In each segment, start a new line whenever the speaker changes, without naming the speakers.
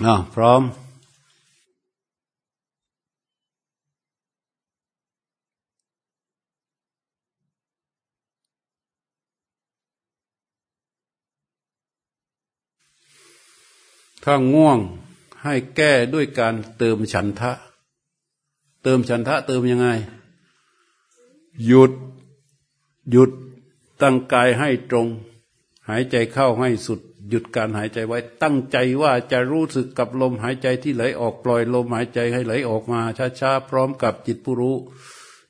อ่าพร้อม ถ้าง่วงให้แก้ด้วยการเติมฉันทะ เติมฉันทะเติมยังไง หยุด หยุดตั้งกายให้ตรง หายใจเข้าให้สุด หยุดการหายใจไว้ตั้งใจว่าจะรู้สึกกับลมหายใจที่ไหลออกปล่อยลมหายใจให้ไหลออกมาช้าๆพร้อมกับจิตผู้รู้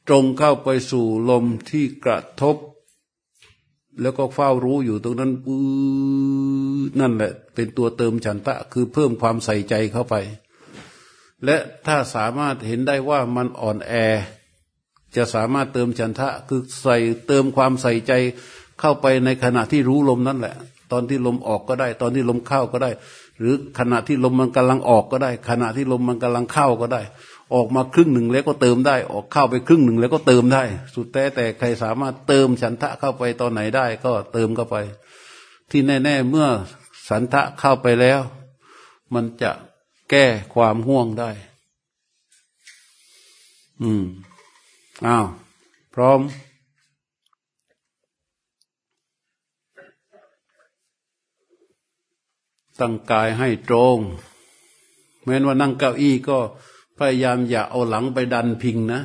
ตรงเข้าไปสู่ลมที่กระทบ แล้วก็เฝ้ารู้อยู่ตรงนั้นปื้นั่นแหละ เป็นตัวเติมฉันทะคือเพิ่มความใส่ใจเข้าไป และถ้าสามารถเห็นได้ว่ามันอ่อนแอ จะสามารถเติมฉันทะคือใส่เติมความใส่ใจเข้าไปในขณะที่รู้ลมนั่นแหละ ตอนที่ลมออกก็ได้ ตอนที่ลมเข้าก็ได้ หรือขณะที่ลมมันกำลังออกก็ได้ ขณะที่ลมมันกำลังเข้าก็ได้ ออกมาครึ่งหนึ่งแล้วก็เติมได้ ออกเข้าไปครึ่งหนึ่งแล้วก็เติมได้ สุดแต่แต่ใครสามารถเติมฉันทะเข้าไปตอนไหนได้ ก็เติมเข้าไป ที่แน่ ๆ เมื่อสันทะเข้าไปแล้ว มันจะแก้ความห่วงได้ อืมอ้าวพร้อม ตั้งกายให้ตรง แม้นว่านั่งเก้าอี้ก็พยายามอย่าเอาหลังไปดันพิงนะ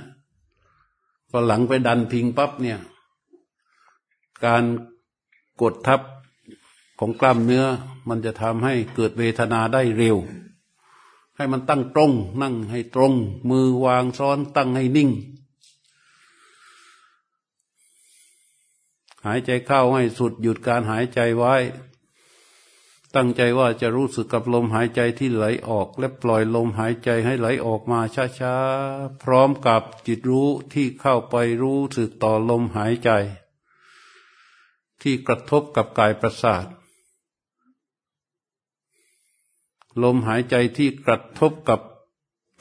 พอหลังไปดันพิงปั๊บเนี่ย การกดทับของกล้ามเนื้อ มันจะทำให้เกิดเวทนาได้เร็ว ให้มันตั้งตรง นั่งให้ตรง มือวางซ้อนตั้งให้นิ่ง หายใจเข้าให้สุดหยุดการหายใจไว้ ตั้งใจว่าจะรู้สึกกับลมหายใจที่ไหลออก และปล่อยลมหายใจให้ไหลออกมาช้าๆ พร้อมกับจิตรู้ที่เข้าไปรู้สึกต่อลมหายใจ ที่กระทบกับกายประสาท ลมหายใจที่กระทบกับ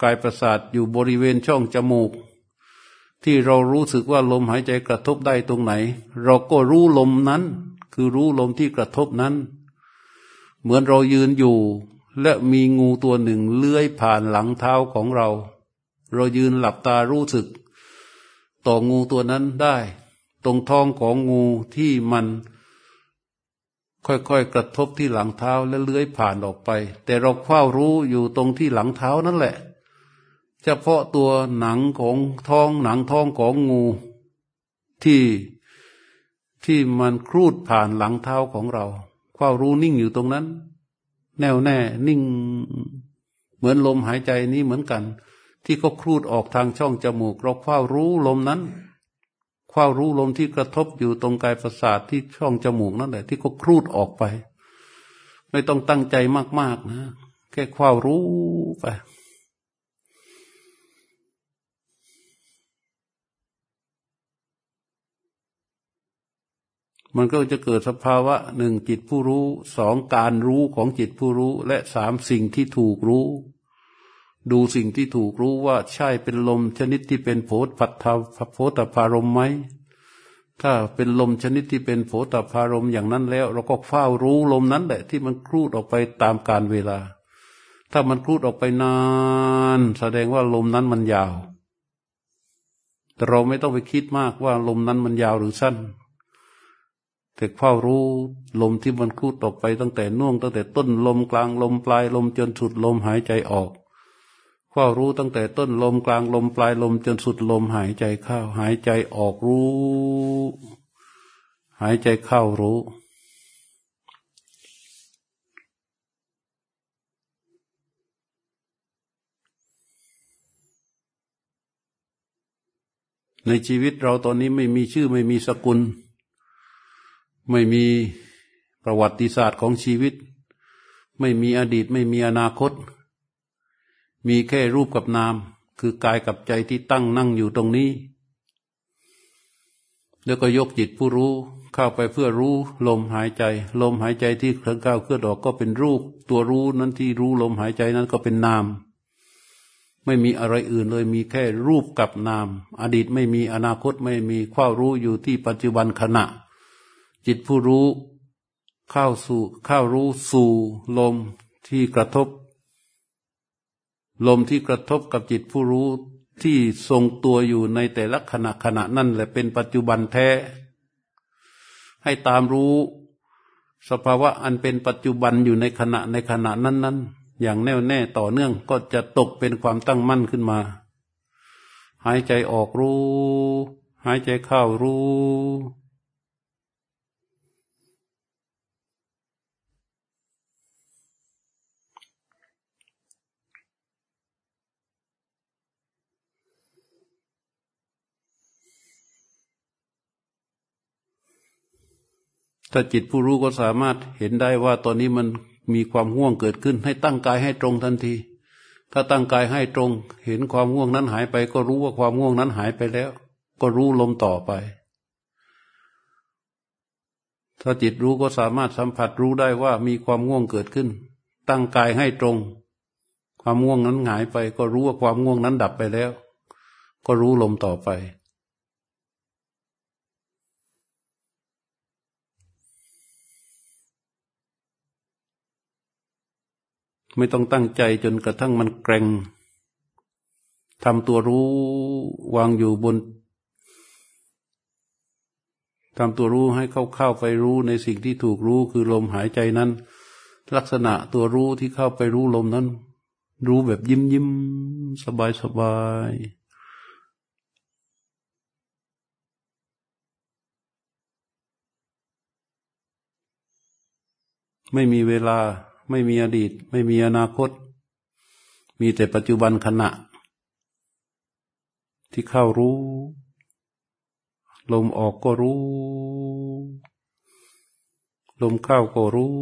กายประสาทอยู่บริเวณช่องจมูก ที่เรารู้สึกว่าลมหายใจกระทบได้ตรงไหน เราก็รู้ลมนั้น คือรู้ลมที่กระทบนั้น เหมือนเรายืนอยู่ และมีงูตัวหนึ่งเลื้อยผ่านหลังเท้าของเรา เรายืนหลับตารู้สึก ต่องูตัวนั้นได้ ตรงท้องของงูที่มันค่อยๆ กระทบที่หลังเท้าและเลื้อยผ่านออกไป แต่เราเฝ้ารู้อยู่ตรงที่หลังเท้านั่นแหละ เฉพาะตัวหนังของท้องหนังท้องของงู ที่ที่มันครูดผ่านหลังเท้าของเรา เฝ้ารู้นิ่งอยู่ตรงนั้น แน่วแน่ นิ่ง เหมือนลมหายใจนี้เหมือนกัน ที่เขาครูดออกทางช่องจมูก เราเฝ้ารู้ลมนั้นเฝ้ารู้ลมที่กระทบอยู่ตรงกายประสาทที่ช่องจมูกนั่นแหละที่เขาครูดออกไป ไม่ต้องตั้งใจมากๆนะ แค่เฝ้ารู้ไป มันก็จะเกิดสภาวะหนึ่งจิตผู้รู้สองการรู้ของจิตผู้รู้ และสามสิ่งที่ถูกรู้ ดูสิ่งที่ถูกรู้ว่าใช่เป็นลมชนิดที่เป็นโผฏปัตถาโผฏพารมไหมถ้าเป็นลมชนิดที่เป็นโผฏพารมอย่างนั้นแล้ว เราก็เฝ้ารู้ลมนั้นแหละ ที่มันครูดออกไปตามการเวลา ถ้ามันครูดออกไปนาน แสดงว่าลมนั้นมันยาว แต่เราไม่ต้องไปคิดมากว่าลมนั้นมันยาวหรือสั้น แต่เฝ้ารู้ลมที่มันครูดออกไปตั้งแต่น่วงตั้งแต่ต้นลมกลางลมปลายลมจนสุดลมหายใจออกเฝ้ารู้ตั้งแต่ต้นลมกลางลมปลายลมจนสุดลมหายใจเข้า หายใจออกรู้ หายใจเข้ารู้ในชีวิตเราตอนนี้ไม่มีชื่อไม่มีสกุล ไม่มีประวัติศาสตร์ของชีวิต ไม่มีอดีตไม่มีอนาคต มีแค่รูปกับนาม คือกายกับใจที่ตั้งนั่งอยู่ตรงนี้ แล้วก็ยกจิตผู้รู้เข้าไปเพื่อรู้ลมหายใจ ลมหายใจที่เคลื่อนก้าวเคลื่อนออกก็เป็นรูป ตัวรู้นั้นที่รู้ลมหายใจนั้นก็เป็นนาม ไม่มีอะไรอื่นเลยมีแค่รูปกับนาม อดีตไม่มีอนาคตไม่มีความรู้อยู่ที่ปัจจุบันขณะ จิตผู้รู้ เข้าสู่เข้ารู้สู่ลมที่กระทบ ลมที่กระทบกับจิตผู้รู้ที่ทรงตัวอยู่ในแต่ละขณะขณะนั่นแหละเป็นปัจจุบันแท้ ให้ตามรู้ สภาวะอันเป็นปัจจุบันอยู่ในขณะในขณะนั้นๆอย่างแน่วแน่ต่อเนื่องก็จะตกเป็นความตั้งมั่นขึ้นมา หายใจออกรู้ หายใจเข้ารู้ ถ้าจิตผู้รู้ก็สามารถเห็นได้ว่าตอนนี้มันมีความง่วงเกิดขึ้น ให้ตั้งกายให้ตรงทันที ถ้าตั้งกายให้ตรง เห็นความง่วงนั้นหายไป ก็รู้ว่าความง่วงนั้นหายไปแล้ว ก็รู้ลมต่อไป ถ้าจิตรู้ก็สามารถสัมผัสรู้ได้ว่ามีความง่วงเกิดขึ้น ตั้งกายให้ตรง ความง่วงนั้นหายไป ก็รู้ว่าความง่วงนั้นดับไปแล้ว ก็รู้ลมต่อไป ไม่ต้องตั้งใจจนกระทั่งมันแกร่งทำตัวรู้วางอยู่บนทำตัวรู้ให้เข้าเข้าไปรู้ในสิ่งที่ถูกรู้คือลมหายใจนั้น ลักษณะตัวรู้ที่เข้าไปรู้ลมนั้น รู้แบบยิ้มยิ้มสบายสบายไม่มีเวลา ไม่มีอดีต ไม่มีอนาคต มีแต่ปัจจุบันขณะ ที่เข้ารู้ ลมออกก็รู้ ลมเข้าก็รู้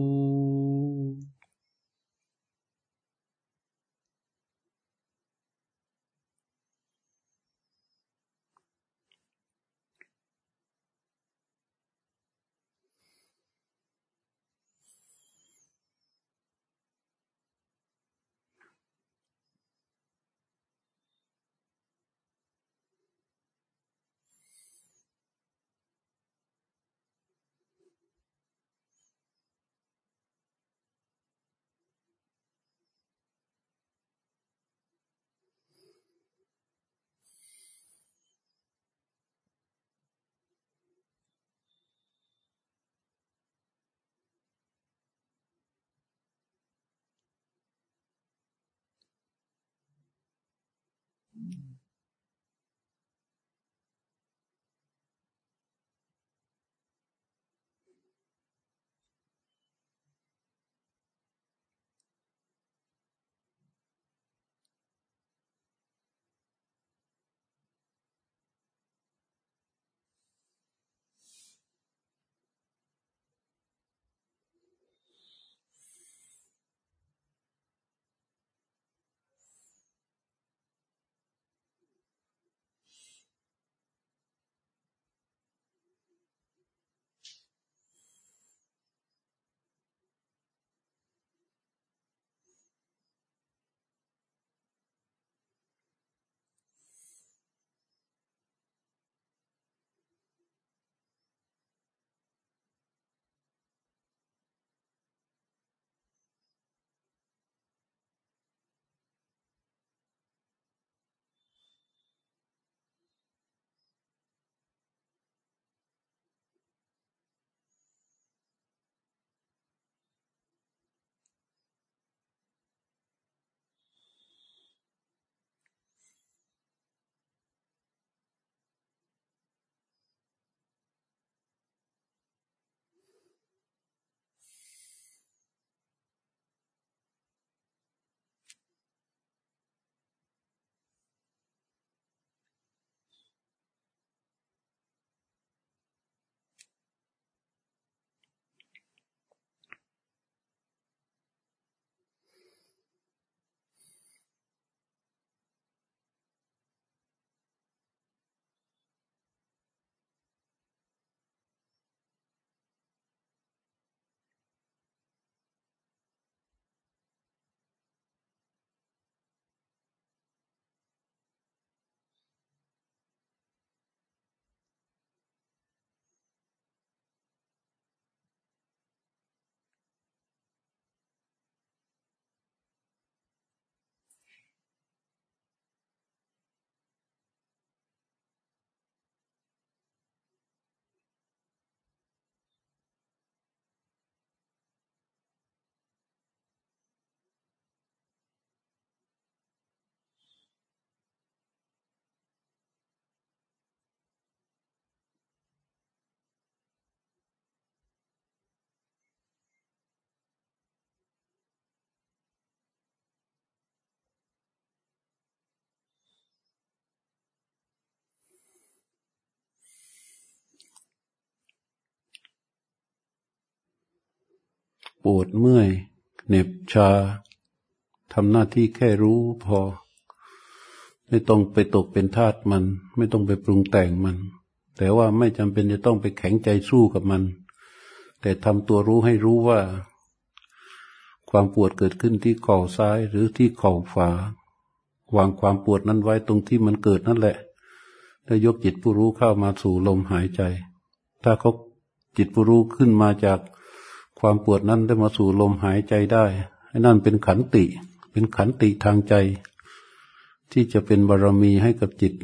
ปวดเมื่อยเหน็บชาทำหน้าที่แค่รู้พอ ไม่ต้องไปตกเป็นทาสมัน ไม่ต้องไปปรุงแต่งมัน แต่ว่าไม่จำเป็นจะต้องไปแข็งใจสู้กับมัน แต่ทำตัวรู้ให้รู้ว่า ความปวดเกิดขึ้นที่ข่าซ้ายหรือที่ข่าขวาวางความปวดนั้นไว้ตรงที่มันเกิดนั่นแหละ แล้วยกจิตผู้รู้เข้ามาสู่ลมหายใจ ถ้าเขาจิตผู้รู้ขึ้นมาจาก ความปวดนั้นได้มาสู่ลมหายใจได้นั่นเป็นขันติ เป็นขันติทางใจ ที่จะเป็นบารมีให้กับจิต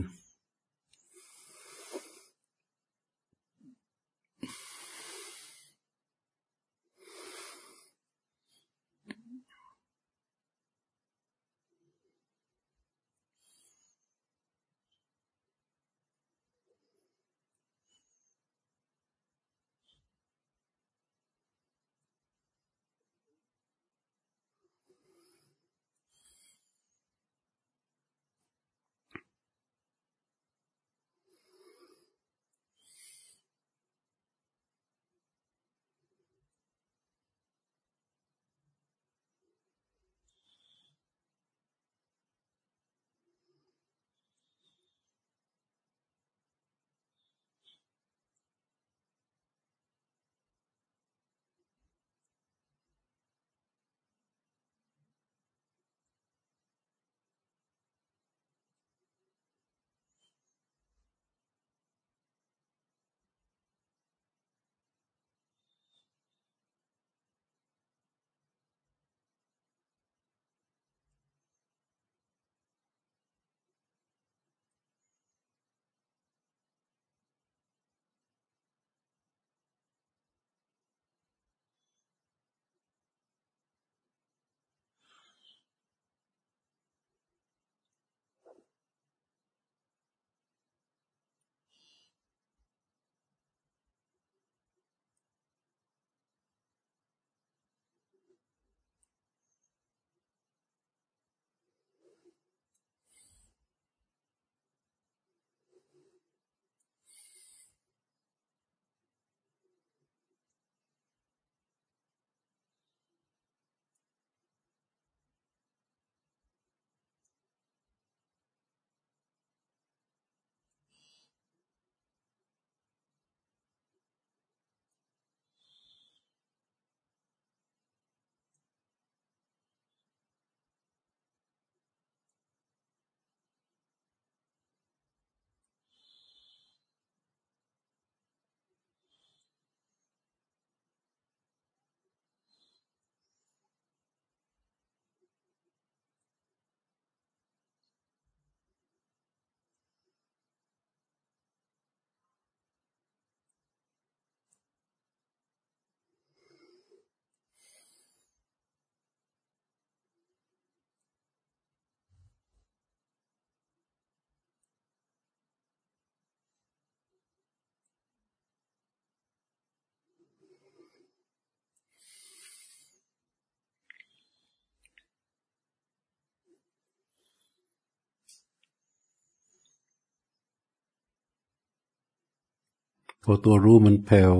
พอตัวรู้มันแผ่ว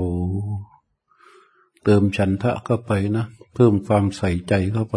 เติมฉันทะเข้าไปนะ เพิ่มความใส่ใจเข้าไป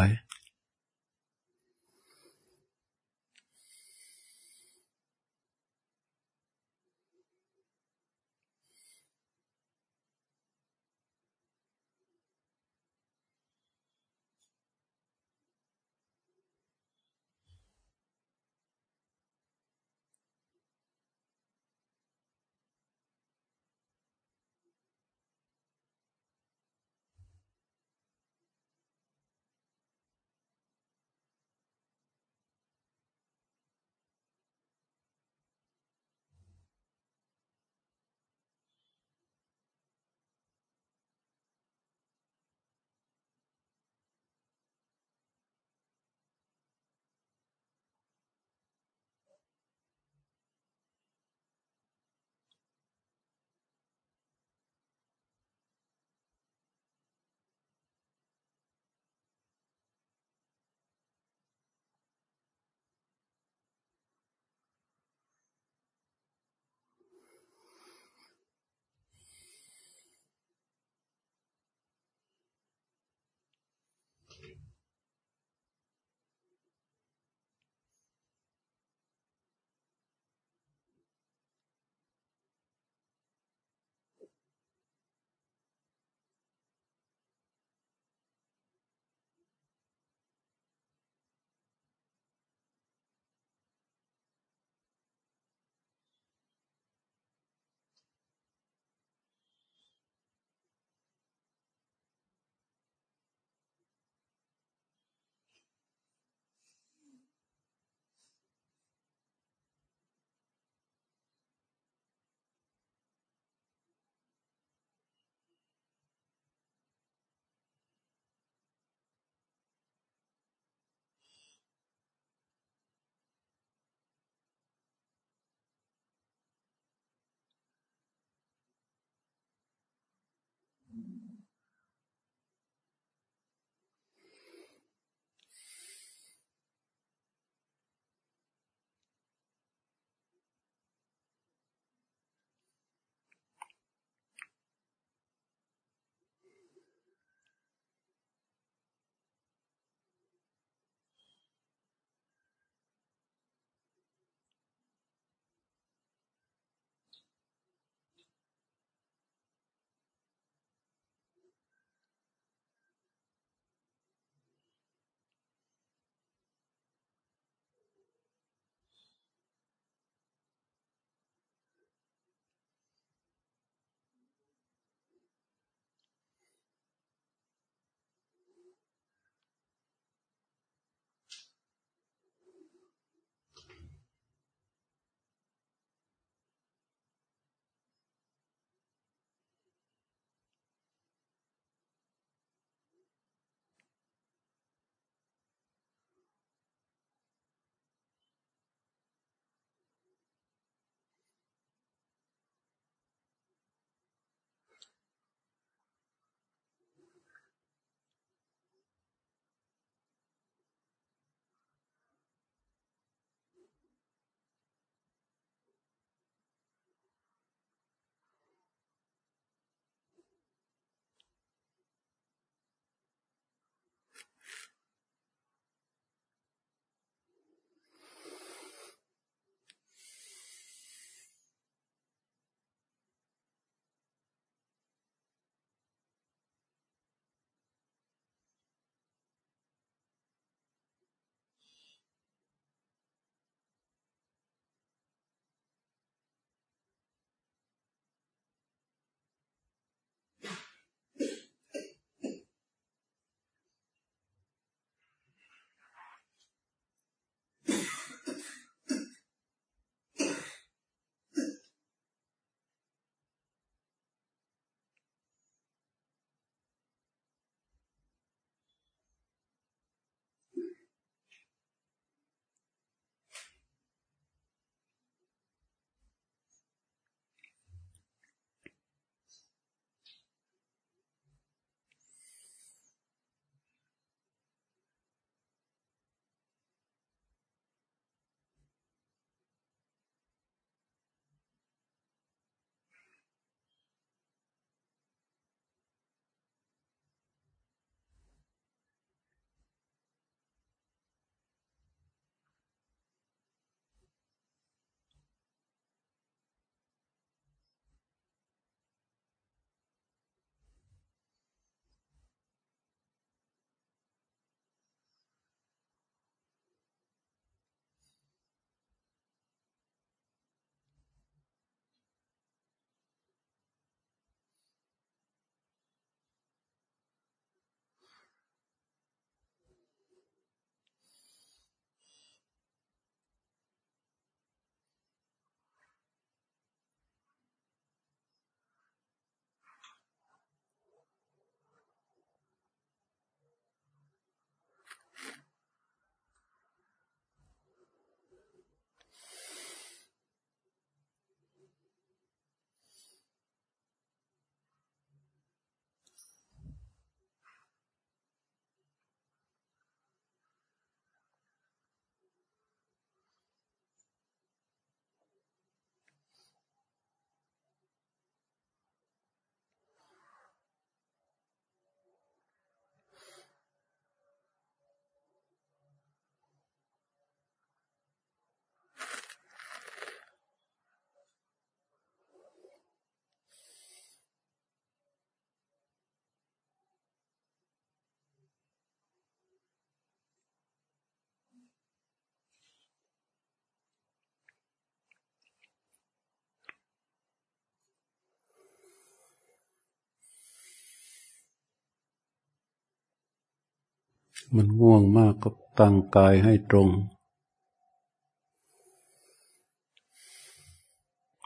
มันง่วงมากก็ตั้งกายให้ตรง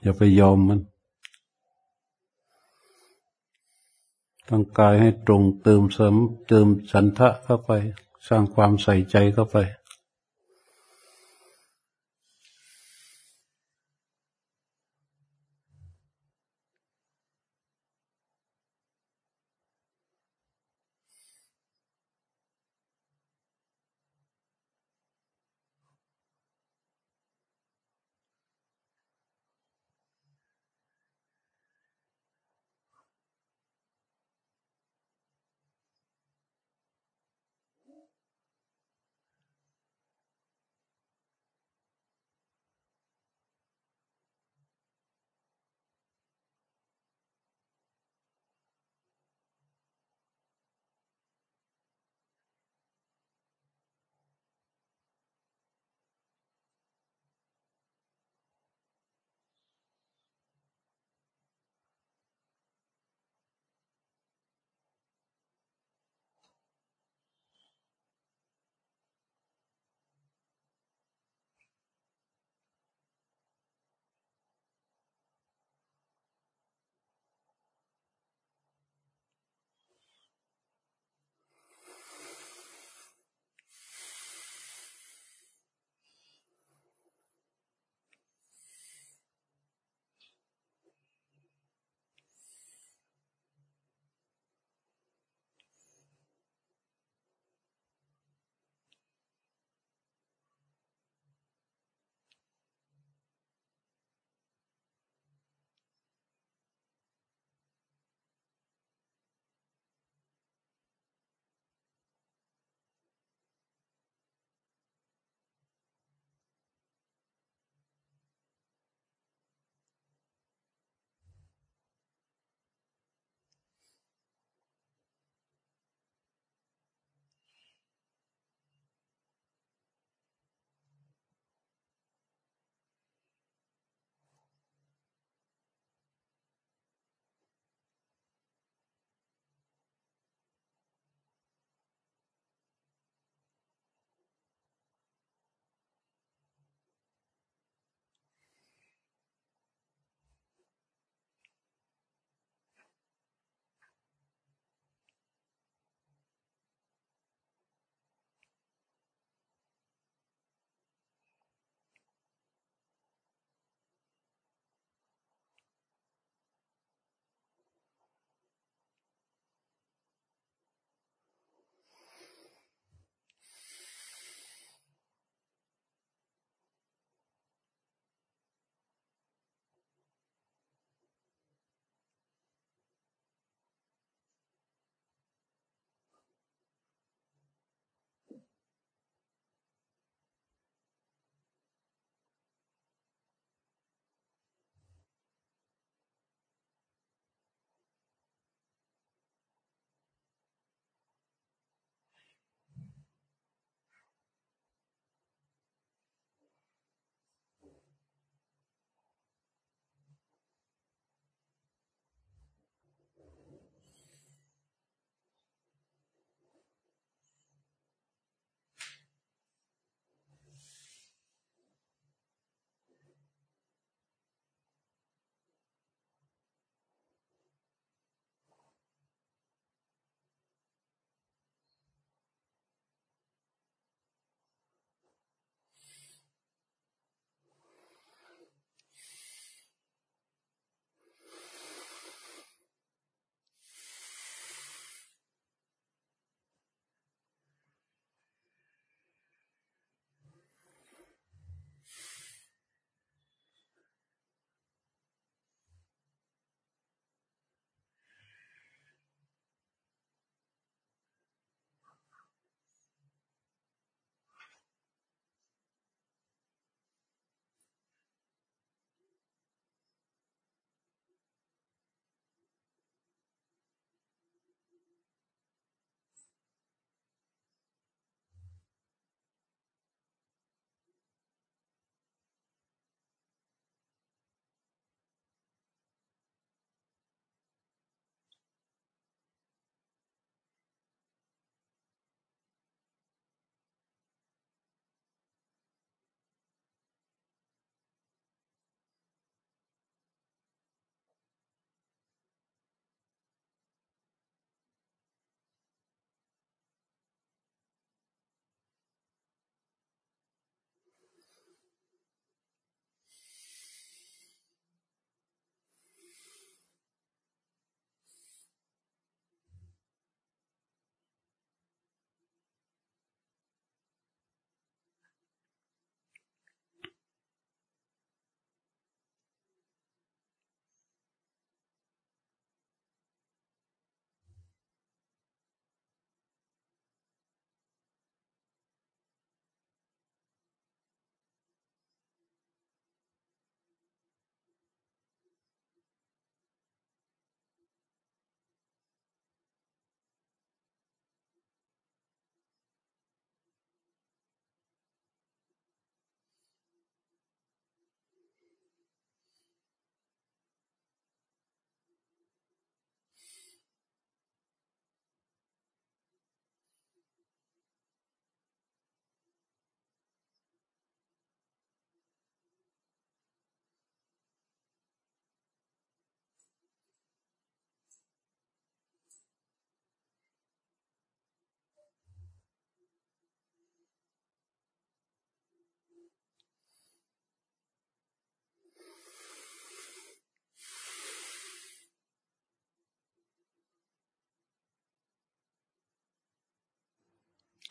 อย่าไปยอมมัน ตั้งกายให้ตรงเติมเสริมเติมสันทะเข้าไป สร้างความใส่ใจเข้าไป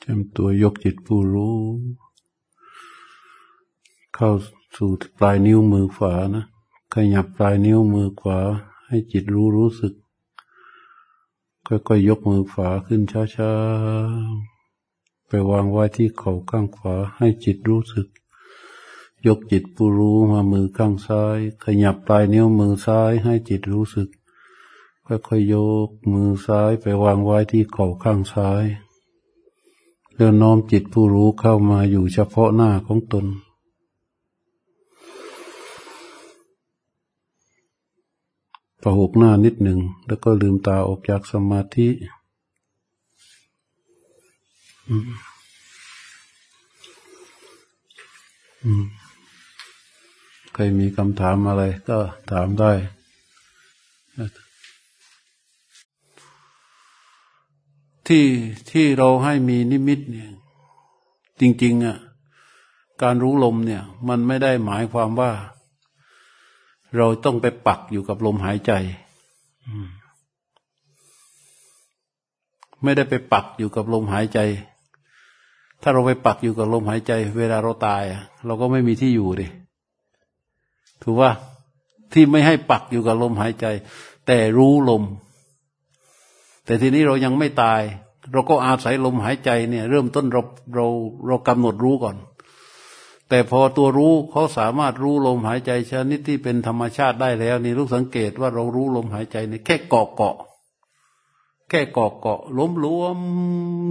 เต็มตัวยกจิตผู้รู้ เข้าสู่ปลายนิ้วมือขวานะขยับปลายนิ้วมือขวา ให้จิตรู้รู้สึก ค่อยๆยยกมือขวาขึ้นช้าๆ ไปวางไว้ที่เข่าข้างขวา ให้จิตรู้สึก ยกจิตผู้รู้มามือข้างซ้าย ขยับปลายนิ้วมือซ้าย ให้จิตรู้สึก ค่อยๆยกมือซ้ายไปวางไว้ที่เข่าข้างซ้าย เรื่อน้อมจิตผู้รู้เข้ามาอยู่เฉพาะหน้าของตน ประหกหน้านิดหนึ่ง แล้วก็ลืมตาออกจากสมาธิใครมีคำถามอะไรก็ถามได้ ที่ที่เราให้มีนิมิตเนี่ย จริง ๆอะการรู้ลมเนี่ย มันไม่ได้หมายความว่า เราต้องไปปักอยู่กับลมหายใจไม่ได้ไปปักอยู่กับลมหายใจ ถ้าเราไปปักอยู่กับลมหายใจ เวลาเราตายเราก็ไม่มีที่อยู่ดิถูกว่าที่ไม่ให้ปักอยู่กับลมหายใจ แต่รู้ลม แต่ทีนี้เรายังไม่ตาย เราก็อาศัยลมหายใจเนี่ย เริ่มต้นเราเราเรากำหนดรู้ก่อน แต่พอตัวรู้เขาสามารถรู้ลมหายใจชนิดที่เป็นธรรมชาติได้แล้ว นี่รู้สังเกตว่าเรารู้ลมหายใจเนี่ยแค่เกาะเกาะแค่เกาะเกาะล้มล้วม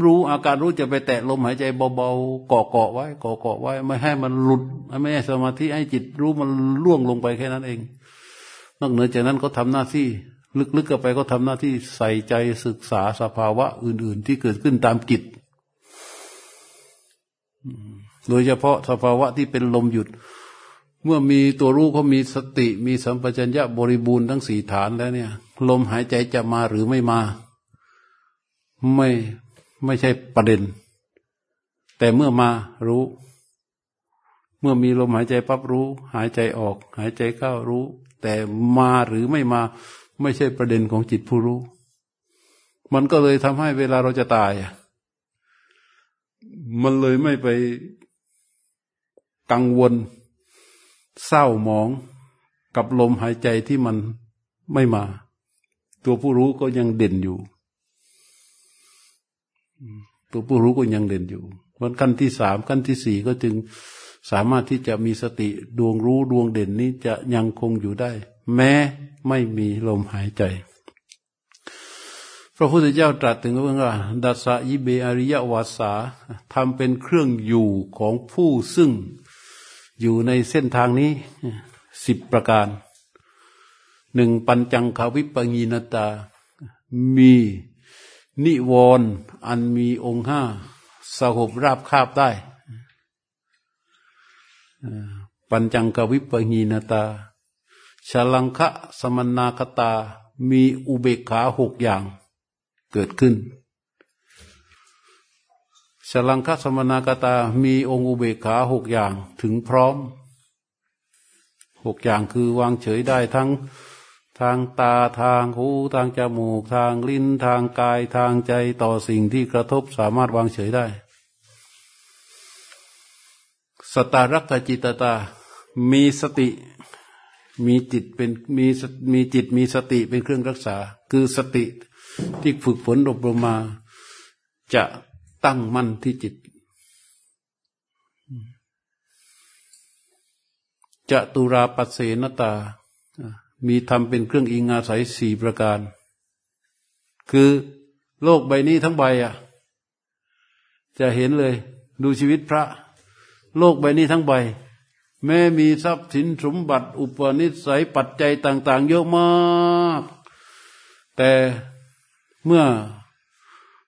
รู้อาการรู้จะไปแตะลมหายใจเบาๆเกาะเกาะไว้เกาะเกาะไว้ ไม่ให้มันหลุด ไม่ให้สมาธิให้จิตรู้มันล่วงลงไปแค่นั้นเอง นอกเหนือจากนั้นเขาทาหน้าที่ ลึกๆก็ไปก็ทำหน้าที่ใส่ใจศึกษาสภาวะอื่น ๆ ที่เกิดขึ้นตามจิต โดยเฉพาะสภาวะที่เป็นลมหยุด เมื่อมีตัวรู้เขามีสติ มีสัมปชัญญะบริบูรณ์ทั้งสี่ฐานแล้วเนี่ย ลมหายใจจะมาหรือไม่มา ไม่ไม่ใช่ประเด็น แต่เมื่อมารู้ เมื่อมีลมหายใจปั๊บรู้ หายใจออก หายใจเข้ารู้ แต่มาหรือไม่มา ไม่ใช่ประเด็นของจิตผู้รู้ มันก็เลยทำให้เวลาเราจะตาย มันเลยไม่ไปกังวล เศร้าหมองกับลมหายใจที่มันไม่มา ตัวผู้รู้ก็ยังเด่นอยู่ ตัวผู้รู้ก็ยังเด่นอยู่วันขั้นที่สามขั้นที่สี่ก็จึงสามารถที่จะมีสติดวงรู้ดวงเด่นนี้จะยังคงอยู่ได้ แม้ไม่มีลมหายใจ พระพุทธเจ้าตรัสถึงว่าดัสะยิเบอริยวาสาทำเป็นเครื่องอยู่ของผู้ซึ่งอยู่ในเส้นทางนี้สิบประการหนึ่งปัญจังคาวิปงีนตา มีนิวรณ์อันมีองค์ห้าสหบราบคาบได้ปัญจังกวิปงีนตา ชลังคะสมนาคตามีอุเบกขาหกอย่างเกิดขึ้นชลังคะสมนาคตา มีองค์อุเบกขาหกอย่างถึงพร้อมหกอย่างคือวางเฉยได้ทั้งทางตาทางหูทางจมูก ทางลิ้นทางกายทางใจต่อสิ่งที่กระทบสามารถวางเฉยได้ สตารักจิตตา มีสติ มีจิตเป็นมีมีจิตมีสติเป็นเครื่องรักษา คือสติที่ฝึกฝนอบรมมา จะตั้งมั่นที่จิต จะตุราปัสเสนตา มีธรรมเป็นเครื่องอิงอาศัยสี่ประการ คือโลกใบนี้ทั้งใบอะ จะเห็นเลย ดูชีวิตพระ โลกใบนี้ทั้งใบ แม้มีทรัพย์สินสมบัติ อุปนิสัยปัจจัยต่าง ๆ เยอะมาก แต่เมื่อ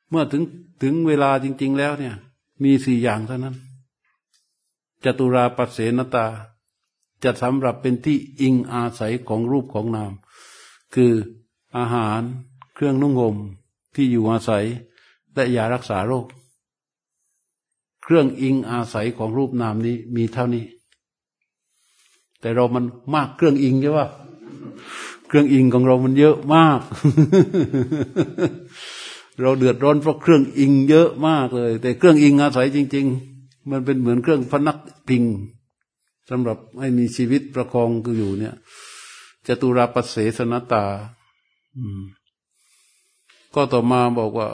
เมื่อถึงถึงเวลาจริง ๆ แล้วเนี่ย มีสี่อย่างเท่านั้นจตุราปัสเสนตา จะสำหรับเป็นที่อิงอาศัยของรูปของนาม คืออาหารเครื่องนุ่งห่มที่อยู่อาศัย และยารักษาโรค เครื่องอิงอาศัยของรูปนามนี้มีเท่านี้ แต่เรามันมากเครื่องอิงใช่ปะเครื่องอิงของเรามันเยอะมาก เราเดือดร้อนเพราะเครื่องอิงเยอะมากเลย แต่เครื่องอิงอาศัยจริง ๆ มันเป็นเหมือนเครื่องพนักพิงสำหรับให้มีชีวิตประคองกูอยู่เนี่ยจตุราปเสสนตาก็ต่อมาบอกว่า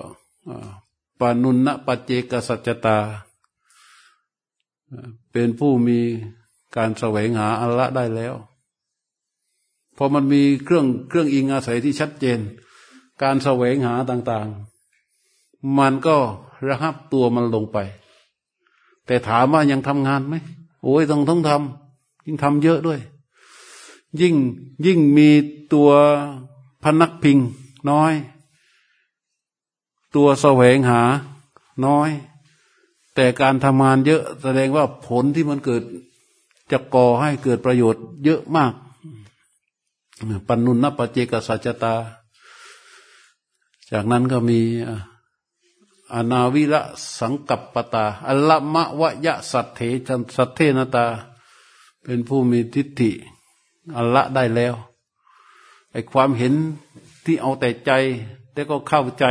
ปานุนนะปัจเจกสัจจตา เป็นผู้มี การแสวงหาอัลละได้แล้วพอมันมีเครื่องเครื่องอิงอาศัยที่ชัดเจน การแสวงหาต่างๆ มันก็ระหับตัวมันลงไป แต่ถามว่ายังทำงานไหมโอ้ยต้องต้องทำยิ่งทำเยอะด้วย ยิ่งยิ่งมีตัวพนักพิงน้อย ตัวแสวงหาน้อย แต่การทำงานเยอะแสดงว่าผลที่มันเกิด จะก่อให้เกิดประโยชน์เยอะมากปันนุนนปเจกสัจตา จากนั้นก็มีอนาวิระสังกัปปตา อัลละมะวะยะสัตเถชันสัตเทนตา เป็นผู้มีทิฏฐิ อัลละได้แล้วไอความเห็นที่เอาแต่ใจ แต่ก็เข้าใจ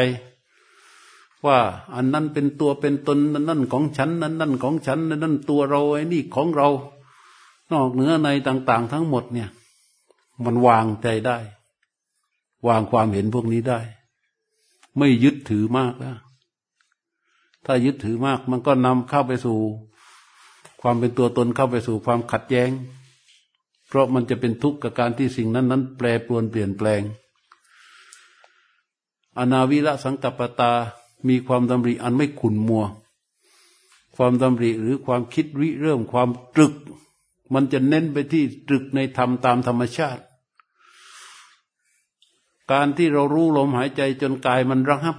ว่าอันนั้นเป็นตัวเป็นตนนั่นนั่นของฉัน นั่นนั่นของฉันนั่นนั่นตัวเราไอ้นี่ของเรา นอกเหนือในต่าง ๆ ทั้งหมดเนี่ย มันวางใจได้ วางความเห็นพวกนี้ได้ ไม่ยึดถือมากแล้วถ้ายึดถือมาก มันก็นำเข้าไปสู่ ความเป็นตัวตนเข้าไปสู่ความขัดแย้ง เพราะมันจะเป็นทุกข์กับการที่สิ่งนั้นนั้นแปรปรวนเปลี่ยนแปลง อนาวิระสังกัปตา มีความดำริอันไม่ขุนมัว ความดำริหรือความคิดริเริ่มความตรึก มันจะเน้นไปที่ตรึกในธรรมตามธรรมชาติ การที่เรารู้ลมหายใจจนกายมันระหับ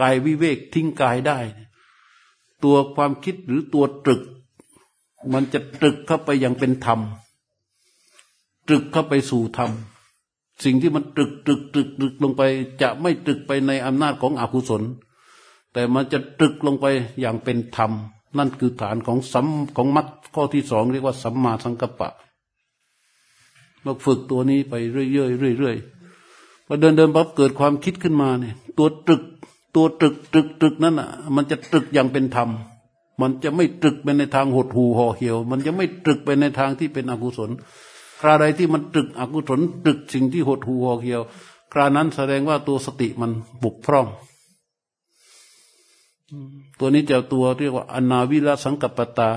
กายวิเวกทิ้งกายได้ ตัวความคิดหรือตัวตรึก มันจะตรึกเข้าไปอย่างเป็นธรรม ตรึกเข้าไปสู่ธรรม สิ่งที่มันตรึกตรึกตรึกตรึกลงไป จะไม่ตรึกไปในอำนาจของอกุศล แต่มันจะตรึกลงไปอย่างเป็นธรรม นั่นคือฐานของสัมของมรรคข้อที่สองเรียกว่าสัมมาสังกัปปะมาฝึกตัวนี้ไปเรื่อยๆเรื่อยๆพอเดินเดินปั๊บเกิดความคิดขึ้นมาเนี่ย ตัวตรึก ตัวตรึกตรึกตรึกนั่นอะ มันจะตรึกอย่างเป็นธรรม มันจะไม่ตรึกไปในทางหดหูห่อเหี่ยว มันจะไม่ตรึกไปในทางที่เป็นอกุศลคราใดที่มันตรึกอกุศลตรึกสิ่งที่หดหูห่อเหี่ยว ครานั้นแสดงว่าตัวสติมันบุกพร่อง ตัวนี้จะตัวเรียกว่าอนาวิลสังกัปตา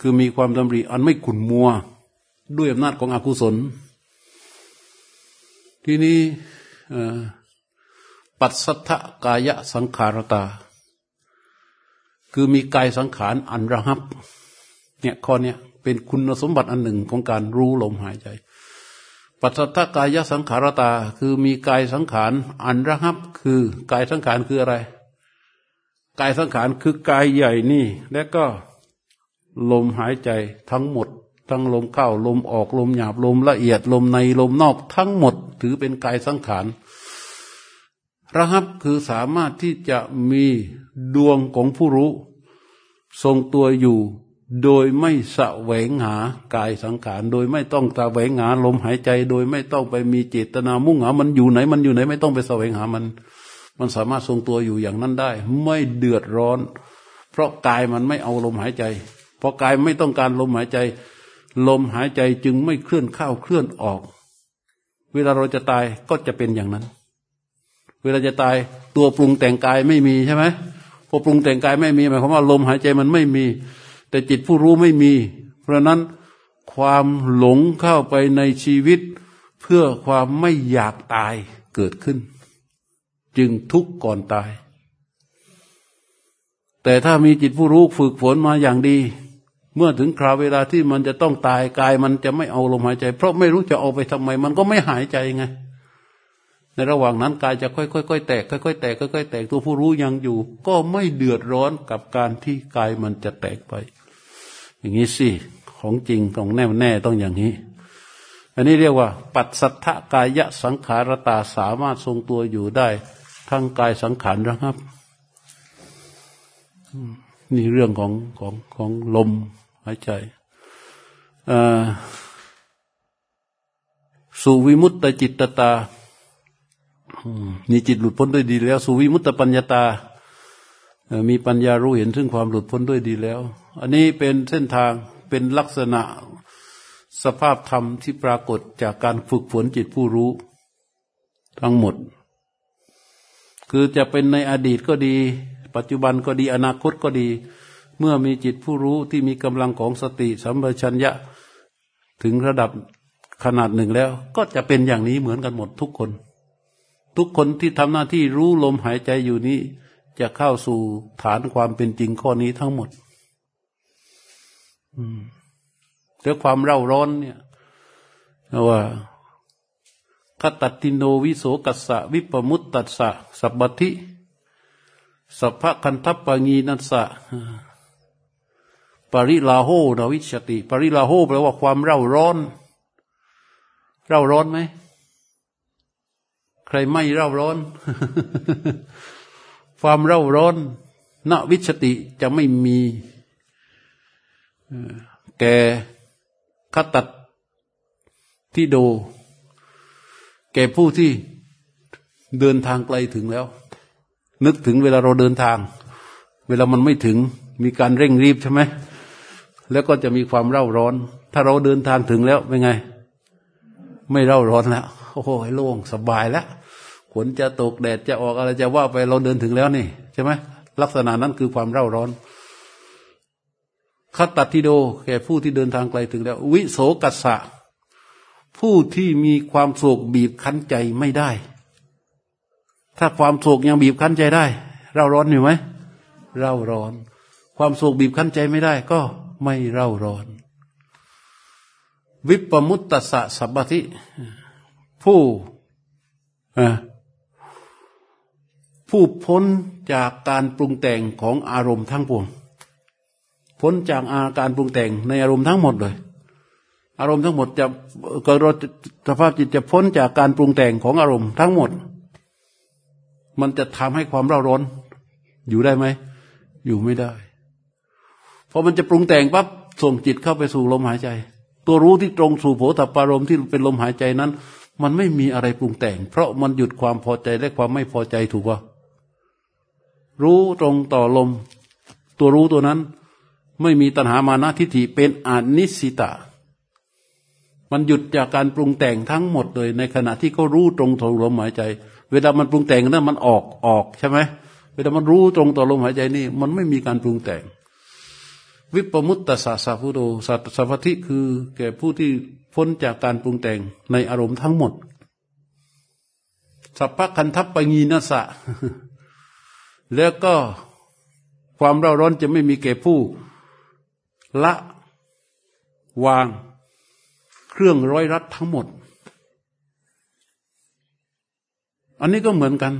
คือมีความดำริอันไม่ขุนมัว ด้วยอำนาจของอกุศล ที่นี้ปัสสัทธกายสังขารตา คือมีกายสังขารอันระหับเนี่ยข้อเนี้ยเป็นคุณสมบัติอันหนึ่งของการรู้ลมหายใจ ปัสสัทธกายสังขารตาคือมีกายสังขารอันระหับคือกายสังขารคืออะไร กายสังขารคือกายใหญ่นี่ และก็ลมหายใจทั้งหมด ทั้งลมเข้าลมออกลมหยาบลมละเอียดลมในลมนอกทั้งหมดถือเป็นกายสังขารระหับคือสามารถที่จะมีดวงของผู้รู้ ทรงตัวอยู่ โดยไม่สะแหวงหากายสังขาร โดยไม่ต้องตะแหวงหาลมหายใจ โดยไม่ต้องไปมีเจตนามุ่งหา มันอยู่ไหน มันอยู่ไหน ไม่ต้องไปสะแสวงหามัน มันสามารถทรงตัวอยู่อย่างนั้นได้ ไม่เดือดร้อน เพราะกายมันไม่เอาลมหายใจ เพราะกายไม่ต้องการลมหายใจ ลมหายใจจึงไม่เคลื่อนเข้าเคลื่อนออก เวลาเราจะตายก็จะเป็นอย่างนั้น เวลาจะตายตัวปรุงแต่งกายไม่มีใช่ไหมพอปรุงแต่งกายไม่มีหมายความว่าลมหายใจมันไม่มี แต่จิตผู้รู้ไม่มี เพราะนั้นความหลงเข้าไปในชีวิต เพื่อความไม่อยากตายเกิดขึ้น จึงทุกข์ก่อนตาย แต่ถ้ามีจิตผู้รู้ฝึกฝนมาอย่างดี เมื่อถึงคราวเวลาที่มันจะต้องตายกายมันจะไม่เอาลมหายใจ เพราะไม่รู้จะเอาไปทำไม มันก็ไม่หายใจไงในระหว่างนั้นกายจะค่อยๆแตกค่อยๆแตกค่อยๆแตกตัวผู้รู้ยังอยู่ ก็ไม่เดือดร้อนกับการที่กายมันจะแตกไป อย่างนี้สิของจริงของแน่แน่ต้องอย่างนี้ อันนี้เรียกว่า ปัจสัทธกายะสังขารตาสามารถทรงตัวอยู่ได้ ทั้งกายสังขารนะครับนี่เรื่องของของของลมหายใจสุวิมุตตจิตตามีจิตหลุดพ้นด้วยดีแล้ว สุวิมุตตปัญญาตา มีปัญญารู้เห็นซึ่งความหลุดพ้นด้วยดีแล้ว อันนี้เป็นเส้นทางเป็นลักษณะสภาพธรรมที่ปรากฏจากการฝึกฝนจิตผู้รู้ ทั้งหมด คือจะเป็นในอดีตก็ดี ปัจจุบันก็ดีอนาคตก็ดี เมื่อมีจิตผู้รู้ที่มีกำลังของสติสัมปชัญญะถึงระดับขนาดหนึ่งแล้ว ก็จะเป็นอย่างนี้เหมือนกันหมดทุกคน ทุกคนที่ทำหน้าที่รู้ลมหายใจอยู่นี้ จะเข้าสู่ฐานความเป็นจริงข้อนี้ทั้งหมด เรื่องความเร่าร้อนเนี่ยว่าคตัตติโนวิโสกัสสะวิปมุตตัสสะสัพพทิสัพพคันทัปปงีนัสสะปริลาโหนวิชติ ปริลาโหแปลว่าความเร่าร้อน เร่าร้อนไหม ใครไม่เร่าร้อน ความเร่าร้อน ณวิชติจะไม่มี แก่ขตัดที่โด แก่ผู้ที่เดินทางไกลถึงแล้ว นึกถึงเวลาเราเดินทาง เวลามันไม่ถึงมีการเร่งรีบใช่ไหมแล้วก็จะมีความเร่าร้อน ถ้าเราเดินทางถึงแล้วเป็นไง ไม่เร่าร้อนแล้วโอ้โหโล่งสบายแล้วฝนจะตกแดดจะออกอะไรจะว่าไปเราเดินถึงแล้วนี่ใช่ไหมลักษณะนั้นคือความเร่าร้อน คตัดทิโดแก่ผู้ที่เดินทางไกลถึงแล้ว วิโสกัสสะ ผู้ที่มีความโศกบีบคั้นใจไม่ได้ ถ้าความโศกยังบีบคั้นใจได้ เราร้อนอยู่ไหมเราร้อน ความโศกบีบคั้นใจไม่ได้ ก็ไม่เร่าร้อน วิปมุตตสะสัพพทิผู้ผู้พ้นจากการปรุงแต่งของอารมณ์ทั้งปวง พ้นจากอาการปรุงแต่งในอารมณ์ทั้งหมดเลย อารมณ์ทั้งหมดจะเกิดสภาพจิตจะพ้นจากการปรุงแต่งของอารมณ์ทั้งหมด มันจะทำให้ความเร่าร้อน อยู่ได้ไหม อยู่ไม่ได้พอมันจะปรุงแต่งปั๊บส่งจิตเข้าไปสู่ลมหายใจ ตัวรู้ที่ตรงสู่โผฏฐารมที่เป็นลมหายใจนั้น มันไม่มีอะไรปรุงแต่ง เพราะมันหยุดความพอใจและความไม่พอใจถูกป่ะรู้ตรงต่อลม ตัวรู้ตัวนั้น ไม่มีตัณหามานะทิฏฐิเป็นอนิสิตะมันหยุดจากการปรุงแต่งทั้งหมดเลย ในขณะที่เขารู้ตรงต่อลมหายใจ เวลามันปรุงแต่งนั้นมันออกออกใช่ไหมเวลามันรู้ตรงต่อลมหายใจนี่ มันไม่มีการปรุงแต่ง วิปมุตตสสะพุโตสัตสัพพิคือ แก่ผู้ที่พ้นจากการปรุงแต่งในอารมณ์ทั้งหมด สัพพะคันทัพปงีนัสสะแล้วก็ความเร่าร้อนจะไม่มีแก่ผู้ ละวางเครื่องร้อยรัดทั้งหมด อันนี้ก็เหมือนกัน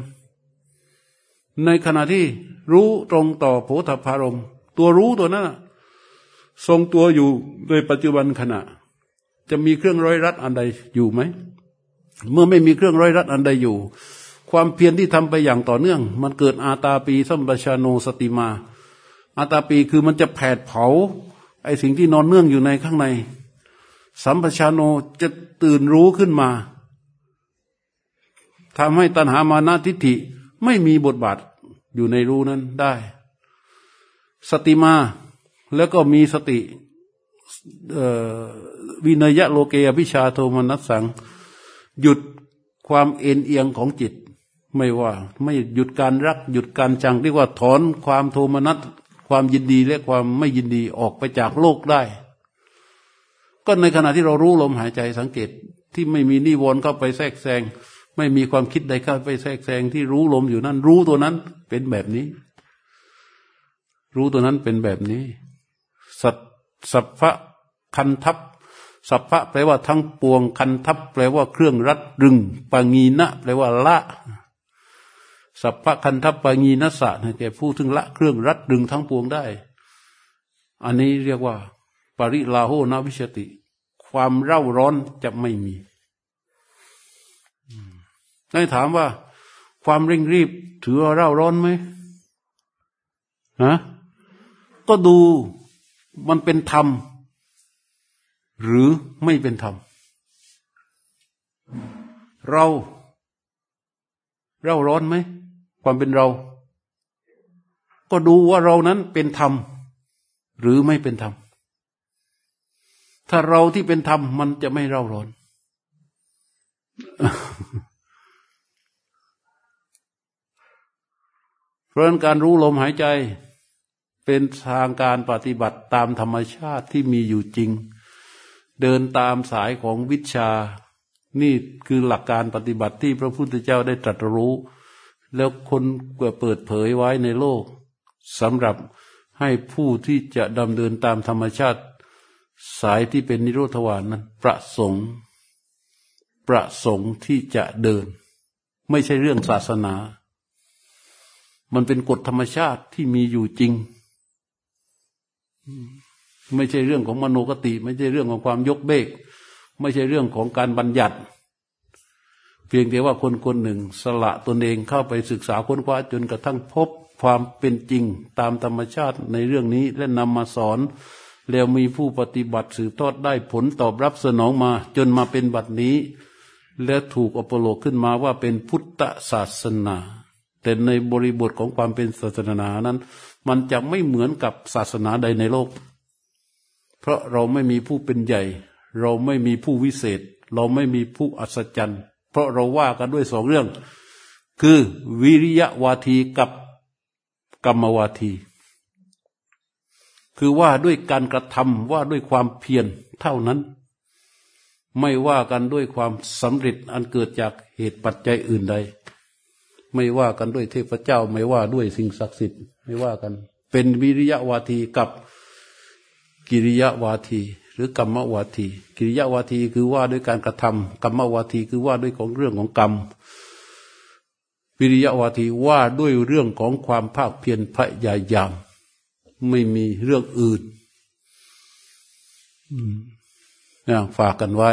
ในขณะที่รู้ตรงต่อโพธพารม ตัวรู้ตัวนั้นทรงตัวอยู่โดยปัจจุบันขณะ จะมีเครื่องร้อยรัดอันใดอยู่ไหม เมื่อไม่มีเครื่องร้อยรัดอันใดอยู่ ความเพียรที่ทำไปอย่างต่อเนื่อง มันเกิดอาตาปีสัมปชาโนสติมา อาตาปีคือมันจะแผดเผา ไอ้สิ่งที่นอนเนื่องอยู่ในข้างใน สัมปชานโนจะตื่นรู้ขึ้นมาทำให้ตัณหามานาทิฏฐิไม่มีบทบาทอยู่ในรู้นั้นได้ สติมาแล้วก็มีสติวินยะโลเกยพิชาโทมนัสสัง หยุดความเอ็นเอียงของจิต ไม่ว่า ไม่หยุดการรัก หยุดการจังเรียกว่าถอนความโทมนัส ความยินดีและความไม่ยินดีออกไปจากโลกได้ ก็ในขณะที่เรารู้ลมหายใจสังเกตที่ไม่มีนิวรณ์เข้าไปแทรกแซงไม่มีความคิดใดเข้าไปแทรกแซงที่รู้ลมอยู่นั้น รู้ตัวนั้นเป็นแบบนี้ รู้ตัวนั้นเป็นแบบนี้ สัตสัพพะคันทัพสัพพะแปลว่าทั้งปวงคันทัพแปลว่าเครื่องรัดรึงปังีนะแปลว่าละ สัพพะคันทัปปงีนัสสะแก่ผู้ถึงละเครื่องรัดดึงทั้งปวงได้ อันนี้เรียกว่า ปริลาโหนาวิชติ ความเร่าร้อนจะไม่มีได้ถามว่า ความเร่งรีบ ถือว่าเร่าร้อนไหมฮะก็ดูมันเป็นธรรม หรือไม่เป็นธรรม เรา เร่าร้อนไหม ความเป็นเรา ก็ดูว่าเรานั้นเป็นธรรม หรือไม่เป็นธรรม ถ้าเราที่เป็นธรรมมันจะไม่เร่าร้อน เพราะการรู้ลมหายใจ เป็นทางการปฏิบัติตามธรรมชาติที่มีอยู่จริง เดินตามสายของวิชา นี่คือหลักการปฏิบัติที่พระพุทธเจ้าได้ตรัสรู้ แล้วคนก็เปิดเผยไว้ในโลกสำหรับให้ผู้ที่จะดำเนินตามธรรมชาติ สายที่เป็นนิโรธวานนั้น ประสงค์ ประสงค์ที่จะเดิน ไม่ใช่เรื่องศาสนา มันเป็นกฎธรรมชาติที่มีอยู่จริง ไม่ใช่เรื่องของมโนกติ ไม่ใช่เรื่องของความยกเบก ไม่ใช่เรื่องของการบัญญัติ พียงแต่ว่าคนคนหนึ่งสละตนเองเข้าไปศึกษาค้นคว้าจนกระทั่งพบความเป็นจริงตามธรรมชาติในเรื่องนี้และนำมาสอน แล้วมีผู้ปฏิบัติสืบทอดได้ผลตอบรับสนองมาจนมาเป็นบัดนี้ และถูกอปโลกขึ้นมาว่าเป็นพุทธศาสนา แต่ในบริบทของความเป็นศาสนานั้น มันจะไม่เหมือนกับศาสนาใดในโลก เพราะเราไม่มีผู้เป็นใหญ่ เราไม่มีผู้วิเศษ เราไม่มีผู้อัศจรรย์ เพราะเราว่ากันด้วยสองเรื่อง คือวิริยะวาทีกับกรรมวาที คือว่าด้วยการกระทำว่าด้วยความเพียรเท่านั้น ไม่ว่ากันด้วยความสำเร็จอันเกิดจากเหตุปัจจัยอื่นใด ไม่ว่ากันด้วยเทพเจ้า ไม่ว่าด้วยสิ่งศักดิ์สิทธิ์ไม่ว่ากัน เป็นวิริยะวาทีกับกิริยะวาที หรือกรรมวาทีกิริยาวาทีคือว่าด้วยการกระทำกรรมวาทีคือว่าด้วยของเรื่องของกรรมวิริยาวาทีว่าด้วยเรื่องของความภาคเพียรพยายาม ไม่มีเรื่องอื่นฝากกันไว้